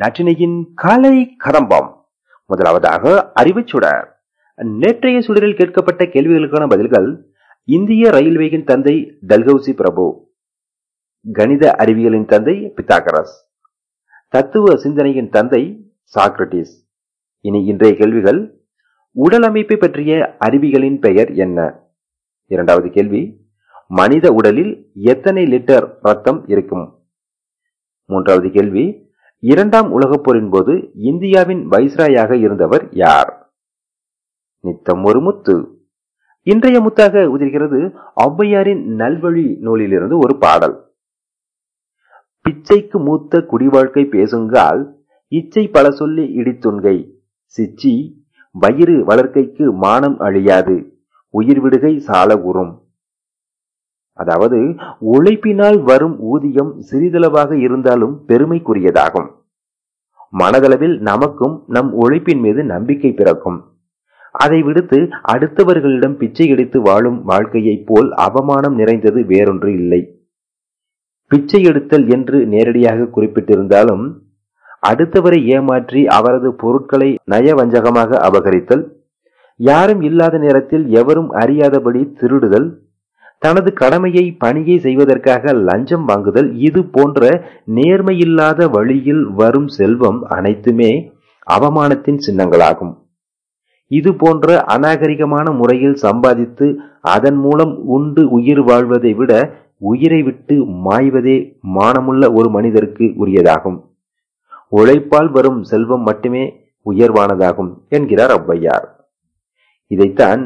நட்டினையின் காலை கதம்பம் முதலாவதாக அறிவு சுடர் நேற்றைய சுடரில் கேட்கப்பட்ட கேள்விகளுக்கான பதில்கள் இந்திய ரயில்வேயின் தந்தை டல்கௌசி பிரபு கணித அறிவியலின் தந்தை பித்தாகரஸ் தத்துவ சிந்தனையின் தந்தை சாக்ரட்டிஸ் இனி இன்றைய கேள்விகள் உடல் அமைப்பை பற்றிய அறிவிகளின் பெயர் என்ன? இரண்டாவது கேள்வி மனித உடலில் எத்தனை லிட்டர் ரத்தம் இருக்கும்? மூன்றாவது கேள்வி இரண்டாம் உலகப் போரின் போது இந்தியாவின் வைஸ்ராயாக இருந்தவர் யார்? நித்தம் ஒரு முத்து. இன்றைய முத்தாக உதிர்கிறது ஔவையாரின் நல்வழி நூலிலிருந்து ஒரு பாடல். பிச்சைக்கு மூத்த குடிவாழ்க்கை பேசுங்கால் இச்சை பல சொல்லி இடித்துண்கை. சிச்சி வயிறு வளர்க்கைக்கு மானம் அழியாது உயிர் விடுகை சால உறும் அதாவது உழைப்பினால் வரும் ஊதியம் சிறிதளவாக இருந்தாலும் பெருமைக்குரியதாகும். மனதளவில் நமக்கும் நம் ஒழிப்பின் மீது நம்பிக்கை பிறக்கும். அதை விடுத்து அடுத்தவர்களிடம் பிச்சை எடுத்து வாழும் வாழ்க்கையைப் போல் அவமானம் நிறைந்தது வேறொன்று இல்லை. பிச்சை எடுத்தல் என்று நேரடியாக குறிப்பிட்டிருந்தாலும் அடுத்தவரை ஏமாற்றி அவரது பொருட்களை நயவஞ்சகமாக அபகரித்தல் யாரும் இல்லாத நேரத்தில் எவரும் அறியாதபடி திருடுதல் தனது கடமையை பணியை செய்வதற்காக லஞ்சம் வாங்குதல் இது போன்ற நேர்மையில்லாத வழியில் வரும் செல்வம் அனைத்துமே அவமானத்தின் சின்னங்களாகும். இது போன்ற அநாகரிகமான முறையில் சம்பாதித்து அதன் மூலம் உண்டு உயிர் வாழ்வதை விட உயிரை விட்டு மாய்வதே மானமுள்ள ஒரு மனிதருக்கு உரியதாகும். உழைப்பால் வரும் செல்வம் மட்டுமே உயர்வானதாகும் என்கிறார் ஔவையார் இதைத்தான்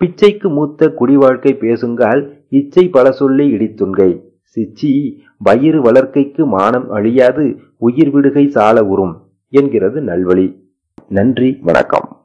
பிச்சைக்கு மூத்த குடிவாழ்க்கை பேசுங்கால் இச்சை பல சொல்லி இடித்துண்கை. சிச்சி வயிறு வளர்க்கைக்கு மானம் அழியாது உயிர் விடுகை சால உறும் என்கிறது நல்வழி. நன்றி வணக்கம்.